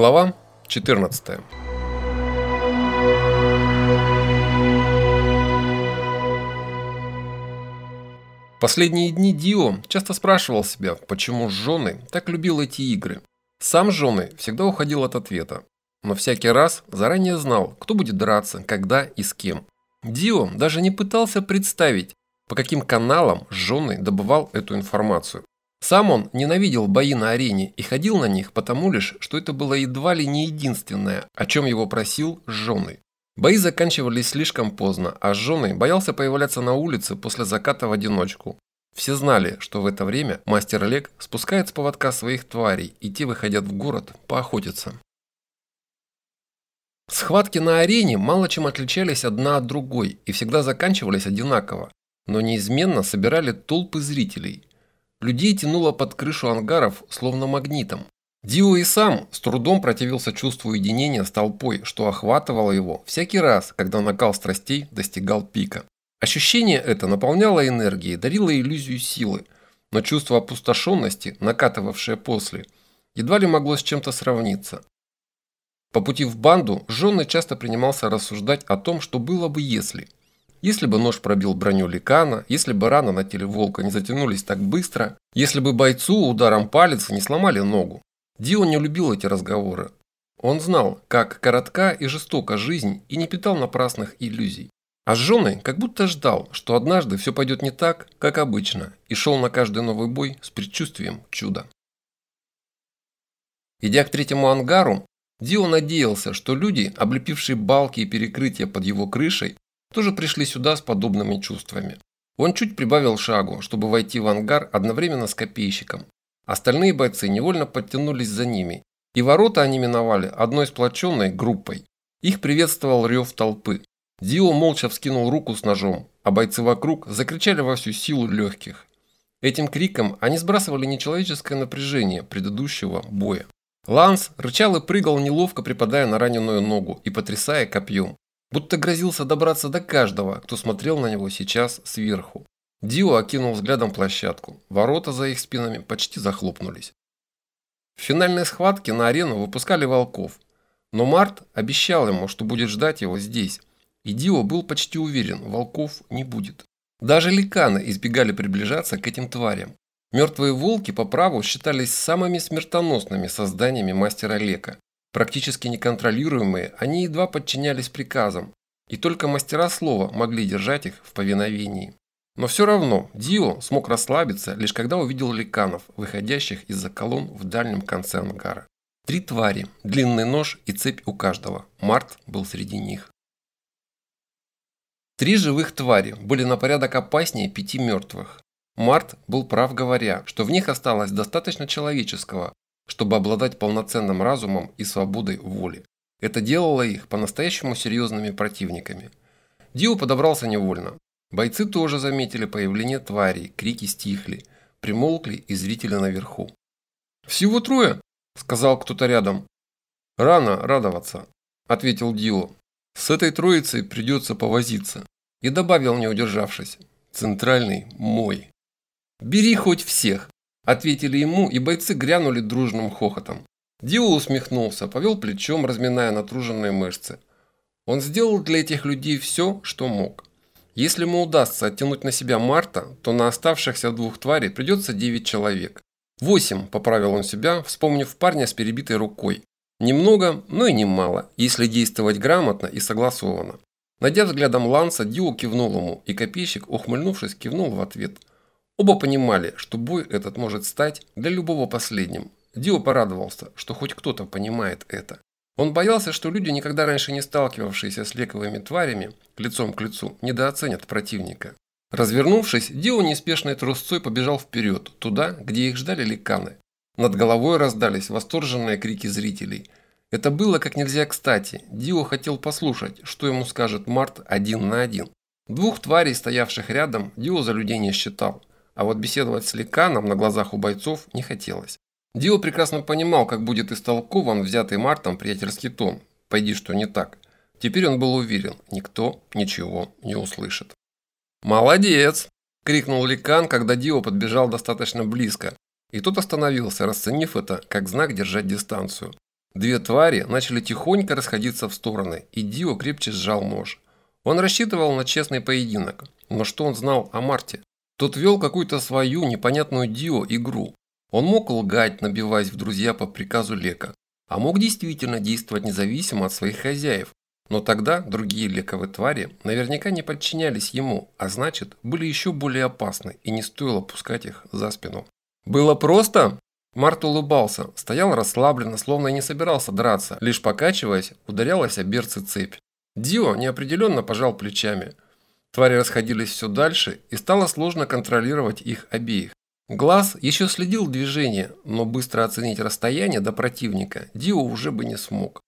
Глава 14 Последние дни Дио часто спрашивал себя, почему жены так любил эти игры. Сам жены всегда уходил от ответа, но всякий раз заранее знал, кто будет драться, когда и с кем. Дио даже не пытался представить, по каким каналам жены добывал эту информацию. Сам он ненавидел бои на арене и ходил на них потому лишь, что это было едва ли не единственное, о чем его просил жены. Бои заканчивались слишком поздно, а жены боялся появляться на улице после заката в одиночку. Все знали, что в это время мастер Олег спускает с поводка своих тварей, и те выходят в город поохотиться. Схватки на арене мало чем отличались одна от другой и всегда заканчивались одинаково, но неизменно собирали толпы зрителей – Людей тянуло под крышу ангаров, словно магнитом. Дио и сам с трудом противился чувству единения с толпой, что охватывало его всякий раз, когда накал страстей достигал пика. Ощущение это наполняло энергией, дарило иллюзию силы, но чувство опустошенности, накатывавшее после, едва ли могло с чем-то сравниться. По пути в банду Жонны часто принимался рассуждать о том, что было бы если – если бы нож пробил броню ликана, если бы раны на теле волка не затянулись так быстро, если бы бойцу ударом палец не сломали ногу. Дио не любил эти разговоры. Он знал, как коротка и жестока жизнь и не питал напрасных иллюзий. А с женой как будто ждал, что однажды все пойдет не так, как обычно, и шел на каждый новый бой с предчувствием чуда. Идя к третьему ангару, Дио надеялся, что люди, облепившие балки и перекрытия под его крышей, тоже пришли сюда с подобными чувствами. Он чуть прибавил шагу, чтобы войти в ангар одновременно с копейщиком. Остальные бойцы невольно подтянулись за ними, и ворота они миновали одной сплоченной группой. Их приветствовал рев толпы. Дио молча вскинул руку с ножом, а бойцы вокруг закричали во всю силу легких. Этим криком они сбрасывали нечеловеческое напряжение предыдущего боя. Ланс рычал и прыгал, неловко припадая на раненую ногу и потрясая копьем будто грозился добраться до каждого, кто смотрел на него сейчас сверху. Дио окинул взглядом площадку. Ворота за их спинами почти захлопнулись. В финальной схватке на арену выпускали волков. Но Март обещал ему, что будет ждать его здесь. И Дио был почти уверен, волков не будет. Даже ликаны избегали приближаться к этим тварям. Мертвые волки по праву считались самыми смертоносными созданиями мастера Лека. Практически неконтролируемые, они едва подчинялись приказам, и только мастера слова могли держать их в повиновении. Но все равно Дио смог расслабиться, лишь когда увидел ликанов, выходящих из-за колонн в дальнем конце ангара. Три твари, длинный нож и цепь у каждого. Март был среди них. Три живых твари были на порядок опаснее пяти мертвых. Март был прав говоря, что в них осталось достаточно человеческого, чтобы обладать полноценным разумом и свободой воли. Это делало их по-настоящему серьезными противниками. Дио подобрался невольно. Бойцы тоже заметили появление тварей, крики стихли, примолкли и зрители наверху. «Всего трое?» – сказал кто-то рядом. «Рано радоваться», – ответил Дио. «С этой троицей придется повозиться». И добавил, не удержавшись, «Центральный мой». «Бери хоть всех», Ответили ему, и бойцы грянули дружным хохотом. Дио усмехнулся, повел плечом, разминая натруженные мышцы. Он сделал для этих людей все, что мог. Если ему удастся оттянуть на себя Марта, то на оставшихся двух тварей придется 9 человек. Восемь, поправил он себя, вспомнив парня с перебитой рукой. Немного, но и немало, если действовать грамотно и согласованно. Найдя взглядом Ланса, Дио кивнул ему, и копейщик, ухмыльнувшись, кивнул в ответ – Оба понимали, что бой этот может стать для любого последним. Дио порадовался, что хоть кто-то понимает это. Он боялся, что люди, никогда раньше не сталкивавшиеся с лековыми тварями, лицом к лицу, недооценят противника. Развернувшись, Дио неспешной трусцой побежал вперед, туда, где их ждали ликаны. Над головой раздались восторженные крики зрителей. Это было как нельзя кстати. Дио хотел послушать, что ему скажет Март один на один. Двух тварей, стоявших рядом, Дио за людей не считал. А вот беседовать с Ликаном на глазах у бойцов не хотелось. Дио прекрасно понимал, как будет истолкован взятый Мартом приятельский тон. Пойди, что не так. Теперь он был уверен, никто ничего не услышит. «Молодец!» – крикнул Ликан, когда Дио подбежал достаточно близко. И тот остановился, расценив это как знак держать дистанцию. Две твари начали тихонько расходиться в стороны, и Дио крепче сжал нож. Он рассчитывал на честный поединок, но что он знал о Марте? Тот вел какую-то свою непонятную Дио игру. Он мог лгать, набиваясь в друзья по приказу Лека, а мог действительно действовать независимо от своих хозяев. Но тогда другие лековые твари наверняка не подчинялись ему, а значит, были еще более опасны и не стоило пускать их за спину. «Было просто?» Март улыбался, стоял расслабленно, словно и не собирался драться, лишь покачиваясь, ударялась о берцы цепь. Дио неопределенно пожал плечами. Твари расходились все дальше, и стало сложно контролировать их обеих. Глаз еще следил движение, но быстро оценить расстояние до противника Дио уже бы не смог.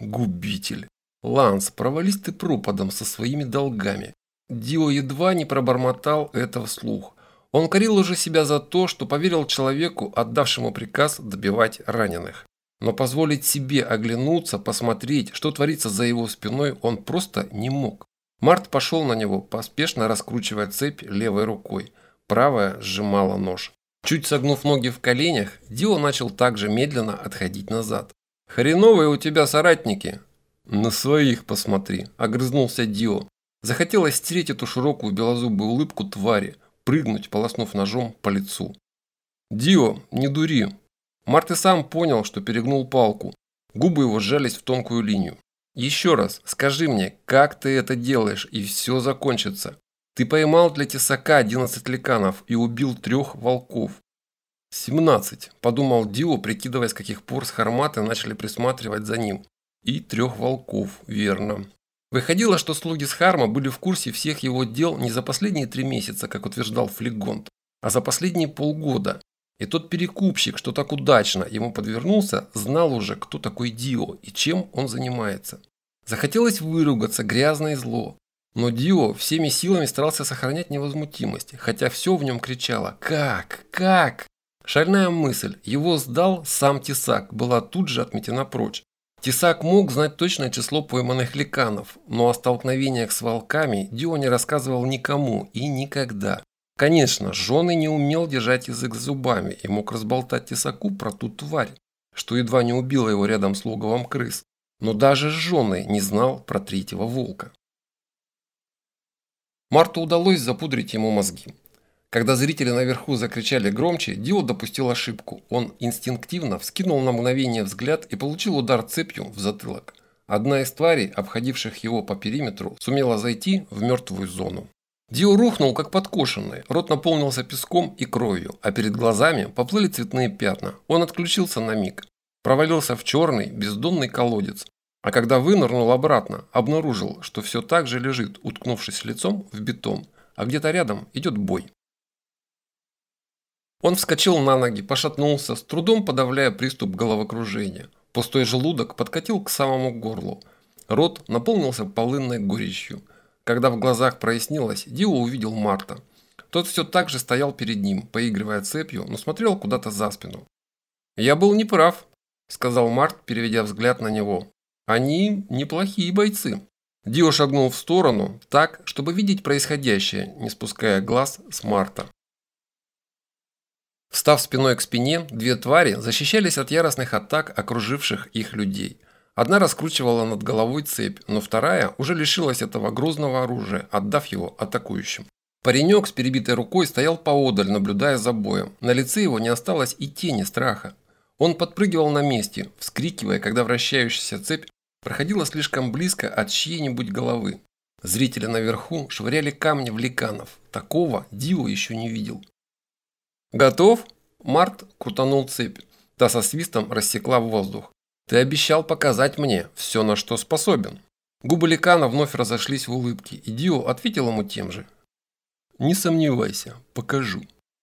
Губитель. Ланс, провались ты пропадом со своими долгами. Дио едва не пробормотал это вслух. Он корил уже себя за то, что поверил человеку, отдавшему приказ добивать раненых. Но позволить себе оглянуться, посмотреть, что творится за его спиной, он просто не мог. Март пошел на него, поспешно раскручивая цепь левой рукой. Правая сжимала нож. Чуть согнув ноги в коленях, Дио начал также медленно отходить назад. «Хреновые у тебя соратники!» «На своих посмотри!» – огрызнулся Дио. Захотелось стереть эту широкую белозубую улыбку твари, прыгнуть, полоснув ножом по лицу. «Дио, не дури!» Март и сам понял, что перегнул палку. Губы его сжались в тонкую линию. Еще раз, скажи мне, как ты это делаешь, и все закончится. Ты поймал для тесака 11 ликанов и убил трех волков. 17, подумал Дио, прикидывая, с каких пор с Харматы начали присматривать за ним. И трех волков, верно. Выходило, что слуги с Харма были в курсе всех его дел не за последние три месяца, как утверждал Флегонт, а за последние полгода. И тот перекупщик, что так удачно ему подвернулся, знал уже, кто такой Дио и чем он занимается. Захотелось выругаться, грязно и зло. Но Дио всеми силами старался сохранять невозмутимость, хотя все в нем кричало «Как? Как?». Шальная мысль «его сдал сам Тесак» была тут же отметена прочь. Тесак мог знать точное число пойманных ликанов, но о столкновениях с волками Дио не рассказывал никому и никогда. Конечно, жены не умел держать язык зубами и мог разболтать тесаку про ту тварь, что едва не убила его рядом с логовом крыс, но даже жены не знал про третьего волка. Марту удалось запудрить ему мозги. Когда зрители наверху закричали громче, Дио допустил ошибку. Он инстинктивно вскинул на мгновение взгляд и получил удар цепью в затылок. Одна из тварей, обходивших его по периметру, сумела зайти в мертвую зону. Дио рухнул, как подкошенный, рот наполнился песком и кровью, а перед глазами поплыли цветные пятна. Он отключился на миг. Провалился в черный, бездонный колодец. А когда вынырнул обратно, обнаружил, что все так же лежит, уткнувшись лицом в бетон, а где-то рядом идет бой. Он вскочил на ноги, пошатнулся, с трудом подавляя приступ головокружения. Пустой желудок подкатил к самому горлу. Рот наполнился полынной горечью – когда в глазах прояснилось, Дио увидел Марта. Тот все так же стоял перед ним, поигрывая цепью, но смотрел куда-то за спину. «Я был неправ», – сказал Март, переведя взгляд на него. «Они неплохие бойцы». Дио шагнул в сторону, так, чтобы видеть происходящее, не спуская глаз с Марта. Встав спиной к спине, две твари защищались от яростных атак окруживших их людей – Одна раскручивала над головой цепь, но вторая уже лишилась этого грозного оружия, отдав его атакующим. Паренек с перебитой рукой стоял поодаль, наблюдая за боем. На лице его не осталось и тени страха. Он подпрыгивал на месте, вскрикивая, когда вращающаяся цепь проходила слишком близко от чьей-нибудь головы. Зрители наверху швыряли камни в ликанов. Такого Дио еще не видел. «Готов?» Март крутанул цепь. Та со свистом рассекла воздух. Ты обещал показать мне все, на что способен. Губы Ликана вновь разошлись в улыбке, и Дио ответил ему тем же. Не сомневайся, покажу.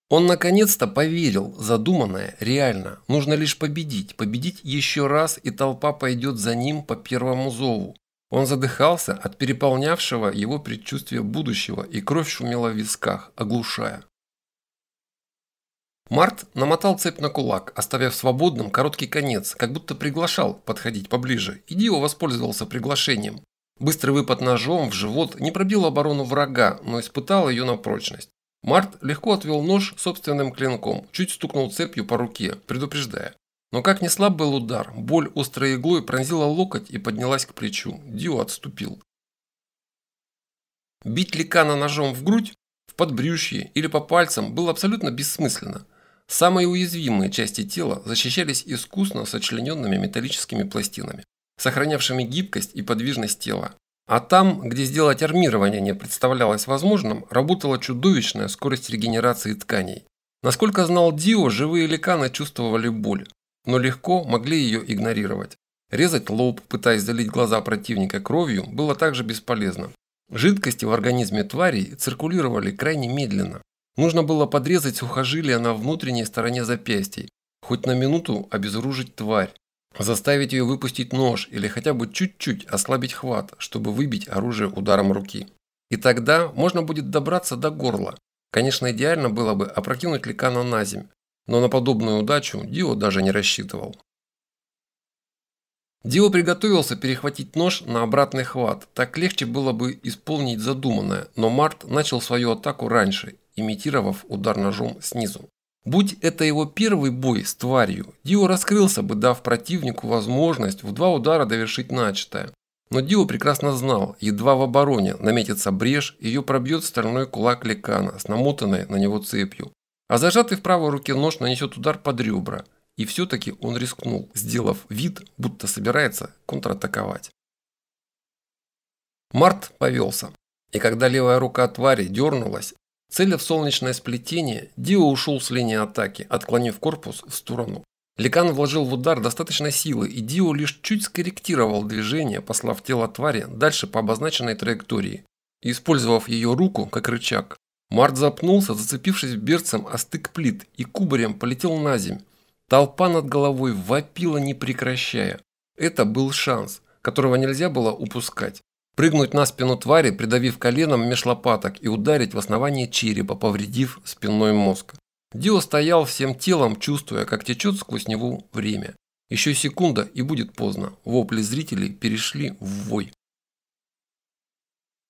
Он наконец-то поверил, задуманное реально. Нужно лишь победить, победить еще раз, и толпа пойдет за ним по первому зову. Он задыхался от переполнявшего его предчувствия будущего, и кровь шумела в висках, оглушая. Март намотал цепь на кулак, оставив свободным короткий конец, как будто приглашал подходить поближе, и Дио воспользовался приглашением. Быстрый выпад ножом в живот не пробил оборону врага, но испытал ее на прочность. Март легко отвел нож собственным клинком, чуть стукнул цепью по руке, предупреждая. Но как ни слаб был удар, боль острой иглой пронзила локоть и поднялась к плечу. Дио отступил. Бить ликана ножом в грудь, в подбрюшье или по пальцам было абсолютно бессмысленно. Самые уязвимые части тела защищались искусно сочлененными металлическими пластинами, сохранявшими гибкость и подвижность тела. А там, где сделать армирование не представлялось возможным, работала чудовищная скорость регенерации тканей. Насколько знал Дио, живые ликаны чувствовали боль, но легко могли ее игнорировать. Резать лоб, пытаясь залить глаза противника кровью, было также бесполезно. Жидкости в организме тварей циркулировали крайне медленно. Нужно было подрезать сухожилия на внутренней стороне запястий, хоть на минуту обезоружить тварь, заставить ее выпустить нож или хотя бы чуть-чуть ослабить хват, чтобы выбить оружие ударом руки. И тогда можно будет добраться до горла. Конечно, идеально было бы опрокинуть ликана на земь, но на подобную удачу Дио даже не рассчитывал. Дио приготовился перехватить нож на обратный хват, так легче было бы исполнить задуманное, но Март начал свою атаку раньше, имитировав удар ножом снизу. Будь это его первый бой с тварью, Дио раскрылся бы, дав противнику возможность в два удара довершить начатое. Но Дио прекрасно знал, едва в обороне наметится брешь, ее пробьет стальной кулак Лекана с намотанной на него цепью. А зажатый в правой руке нож нанесет удар под ребра – и все-таки он рискнул, сделав вид, будто собирается контратаковать. Март повелся, и когда левая рука твари дернулась, целя в солнечное сплетение, Дио ушел с линии атаки, отклонив корпус в сторону. Ликан вложил в удар достаточно силы, и Дио лишь чуть скорректировал движение, послав тело твари дальше по обозначенной траектории. Использовав ее руку как рычаг, Март запнулся, зацепившись берцем о стык плит, и кубарем полетел на земь, Толпа над головой вопила не прекращая. Это был шанс, которого нельзя было упускать. Прыгнуть на спину твари, придавив коленом меж лопаток и ударить в основание черепа, повредив спинной мозг. Дио стоял всем телом, чувствуя, как течет сквозь него время. Еще секунда и будет поздно. Вопли зрителей перешли в вой.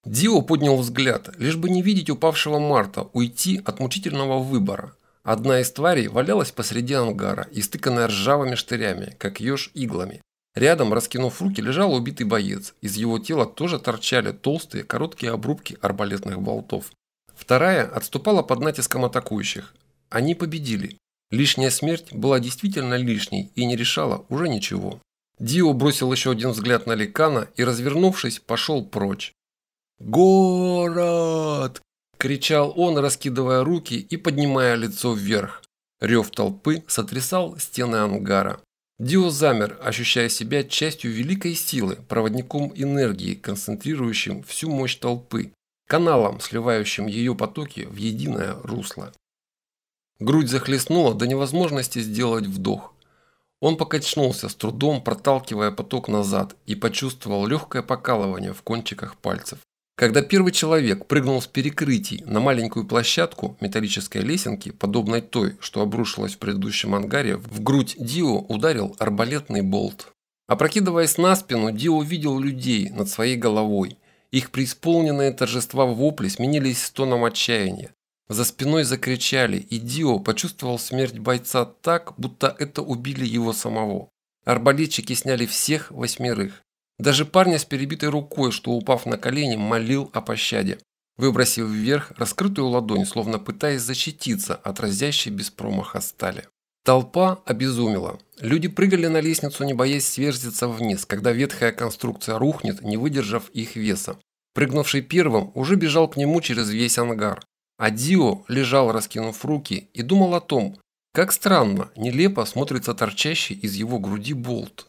Дио поднял взгляд, лишь бы не видеть упавшего Марта, уйти от мучительного выбора. Одна из тварей валялась посреди ангара, истыканная ржавыми штырями, как еж иглами. Рядом, раскинув руки, лежал убитый боец. Из его тела тоже торчали толстые, короткие обрубки арбалетных болтов. Вторая отступала под натиском атакующих. Они победили. Лишняя смерть была действительно лишней и не решала уже ничего. Дио бросил еще один взгляд на Ликана и, развернувшись, пошел прочь. «Город!» кричал он, раскидывая руки и поднимая лицо вверх. Рев толпы сотрясал стены ангара. Дио замер, ощущая себя частью великой силы, проводником энергии, концентрирующим всю мощь толпы, каналом, сливающим ее потоки в единое русло. Грудь захлестнула до невозможности сделать вдох. Он покачнулся с трудом, проталкивая поток назад, и почувствовал легкое покалывание в кончиках пальцев. Когда первый человек прыгнул с перекрытий на маленькую площадку металлической лесенки, подобной той, что обрушилась в предыдущем ангаре, в грудь Дио ударил арбалетный болт. Опрокидываясь на спину, Дио увидел людей над своей головой. Их преисполненные торжества вопли сменились стоном отчаяния. За спиной закричали, и Дио почувствовал смерть бойца так, будто это убили его самого. Арбалетчики сняли всех восьмерых. Даже парня с перебитой рукой, что упав на колени, молил о пощаде, выбросив вверх раскрытую ладонь, словно пытаясь защититься от разящей без промаха стали. Толпа обезумела. Люди прыгали на лестницу, не боясь сверзиться вниз, когда ветхая конструкция рухнет, не выдержав их веса. Прыгнувший первым уже бежал к нему через весь ангар. А Дио лежал, раскинув руки, и думал о том, как странно, нелепо смотрится торчащий из его груди болт.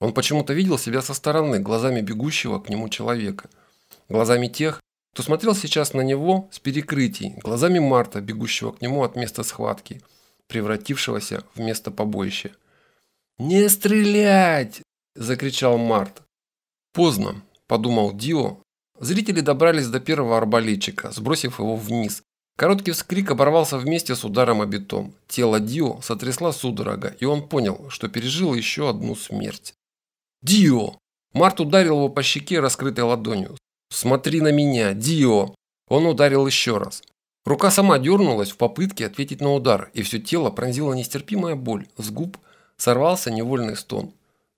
Он почему-то видел себя со стороны, глазами бегущего к нему человека. Глазами тех, кто смотрел сейчас на него с перекрытий, глазами Марта, бегущего к нему от места схватки, превратившегося в место побоища. «Не стрелять!» – закричал Март. «Поздно», – подумал Дио. Зрители добрались до первого арбалетчика, сбросив его вниз. Короткий вскрик оборвался вместе с ударом о бетон. Тело Дио сотрясла судорога, и он понял, что пережил еще одну смерть. «Дио!» Март ударил его по щеке раскрытой ладонью. «Смотри на меня, Дио!» Он ударил еще раз. Рука сама дернулась в попытке ответить на удар, и все тело пронзила нестерпимая боль. С губ сорвался невольный стон.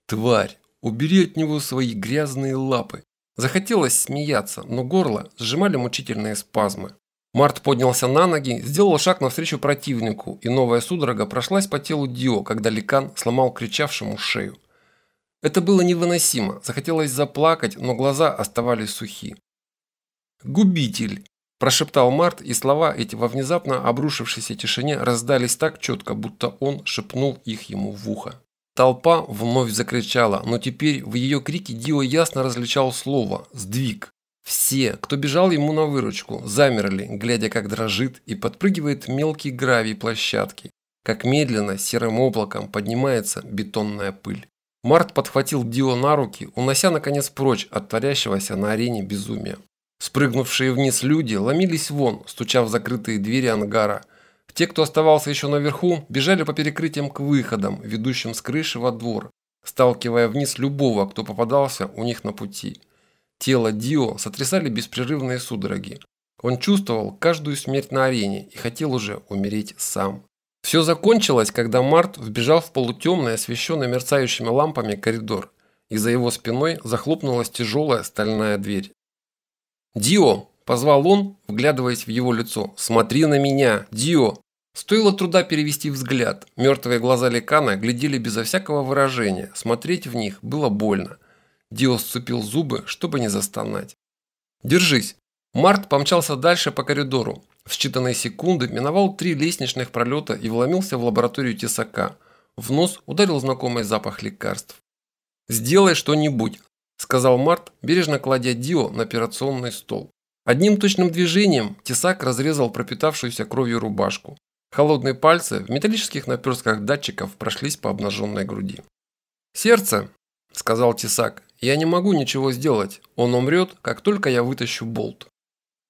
«Тварь! Убери от него свои грязные лапы!» Захотелось смеяться, но горло сжимали мучительные спазмы. Март поднялся на ноги, сделал шаг навстречу противнику, и новая судорога прошлась по телу Дио, когда Ликан сломал кричавшему шею. Это было невыносимо, захотелось заплакать, но глаза оставались сухи. «Губитель!» – прошептал Март, и слова эти во внезапно обрушившейся тишине раздались так четко, будто он шепнул их ему в ухо. Толпа вновь закричала, но теперь в ее крике Дио ясно различал слово «сдвиг». Все, кто бежал ему на выручку, замерли, глядя, как дрожит и подпрыгивает мелкий гравий площадки, как медленно серым облаком поднимается бетонная пыль. Март подхватил Дио на руки, унося наконец прочь от творящегося на арене безумия. Спрыгнувшие вниз люди ломились вон, стуча в закрытые двери ангара. Те, кто оставался еще наверху, бежали по перекрытиям к выходам, ведущим с крыши во двор, сталкивая вниз любого, кто попадался у них на пути. Тело Дио сотрясали беспрерывные судороги. Он чувствовал каждую смерть на арене и хотел уже умереть сам. Все закончилось, когда Март вбежал в полутемный, освещенный мерцающими лампами коридор, и за его спиной захлопнулась тяжелая стальная дверь. «Дио!» – позвал он, вглядываясь в его лицо. «Смотри на меня! Дио!» Стоило труда перевести взгляд. Мертвые глаза Ликана глядели безо всякого выражения. Смотреть в них было больно. Дио сцепил зубы, чтобы не застонать. «Держись!» Март помчался дальше по коридору. В считанные секунды миновал три лестничных пролета и вломился в лабораторию тесака. В нос ударил знакомый запах лекарств. «Сделай что-нибудь», – сказал Март, бережно кладя Дио на операционный стол. Одним точным движением тесак разрезал пропитавшуюся кровью рубашку. Холодные пальцы в металлических наперстках датчиков прошлись по обнаженной груди. «Сердце», – сказал тесак, – «я не могу ничего сделать. Он умрет, как только я вытащу болт».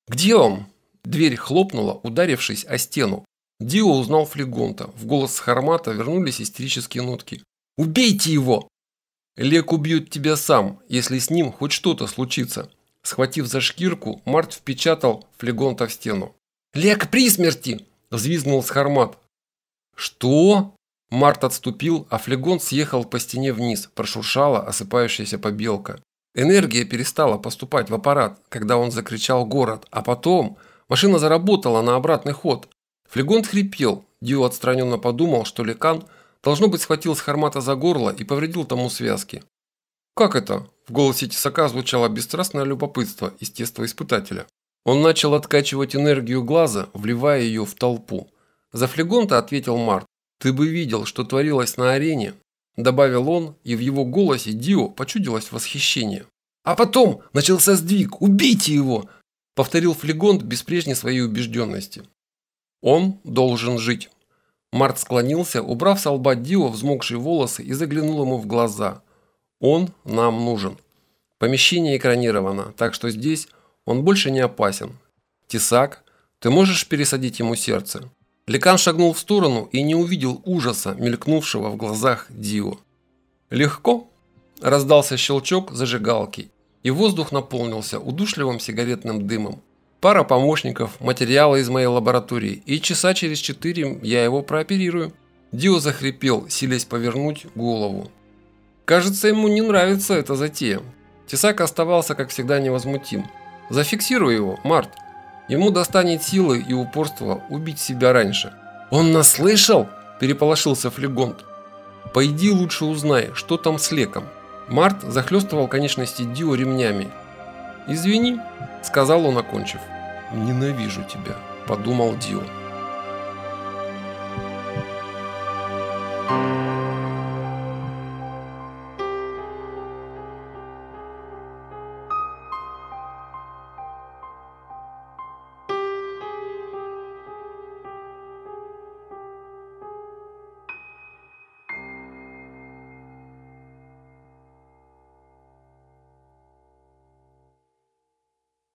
«Где он?» Дверь хлопнула, ударившись о стену. Дио узнал флегонта. В голос Хармата вернулись истерические нотки. «Убейте его!» «Лек убьет тебя сам, если с ним хоть что-то случится». Схватив за шкирку, Март впечатал флегонта в стену. «Лек при смерти!» – взвизгнул Схармат. «Что?» Март отступил, а флегонт съехал по стене вниз, прошуршала осыпающаяся побелка. Энергия перестала поступать в аппарат, когда он закричал «город», а потом Машина заработала на обратный ход. Флегонт хрипел. Дио отстраненно подумал, что Лекан, должно быть, схватил с Хармата за горло и повредил тому связки. «Как это?» – в голосе Тесака звучало бесстрастное любопытство естествоиспытателя. Он начал откачивать энергию глаза, вливая ее в толпу. За Флегонта ответил Март. «Ты бы видел, что творилось на арене», – добавил он, и в его голосе Дио почудилось восхищение. «А потом начался сдвиг! Убейте его!» Повторил Флегонт без прежней своей убежденности. Он должен жить. Март склонился, убрав с лба Дио взмокшие волосы и заглянул ему в глаза. Он нам нужен. Помещение экранировано, так что здесь он больше не опасен. Тесак, ты можешь пересадить ему сердце? Лекан шагнул в сторону и не увидел ужаса, мелькнувшего в глазах Дио. Легко? Раздался щелчок зажигалки, и воздух наполнился удушливым сигаретным дымом. Пара помощников, материалы из моей лаборатории, и часа через четыре я его прооперирую. Дио захрипел, силясь повернуть голову. Кажется, ему не нравится эта затея. Тесак оставался, как всегда, невозмутим. Зафиксируй его, Март. Ему достанет силы и упорства убить себя раньше. «Он нас слышал?» – переполошился Флегонт. «Пойди лучше узнай, что там с леком». Март захлестывал конечности Дио ремнями. «Извини», – сказал он, окончив. «Ненавижу тебя», – подумал Дио.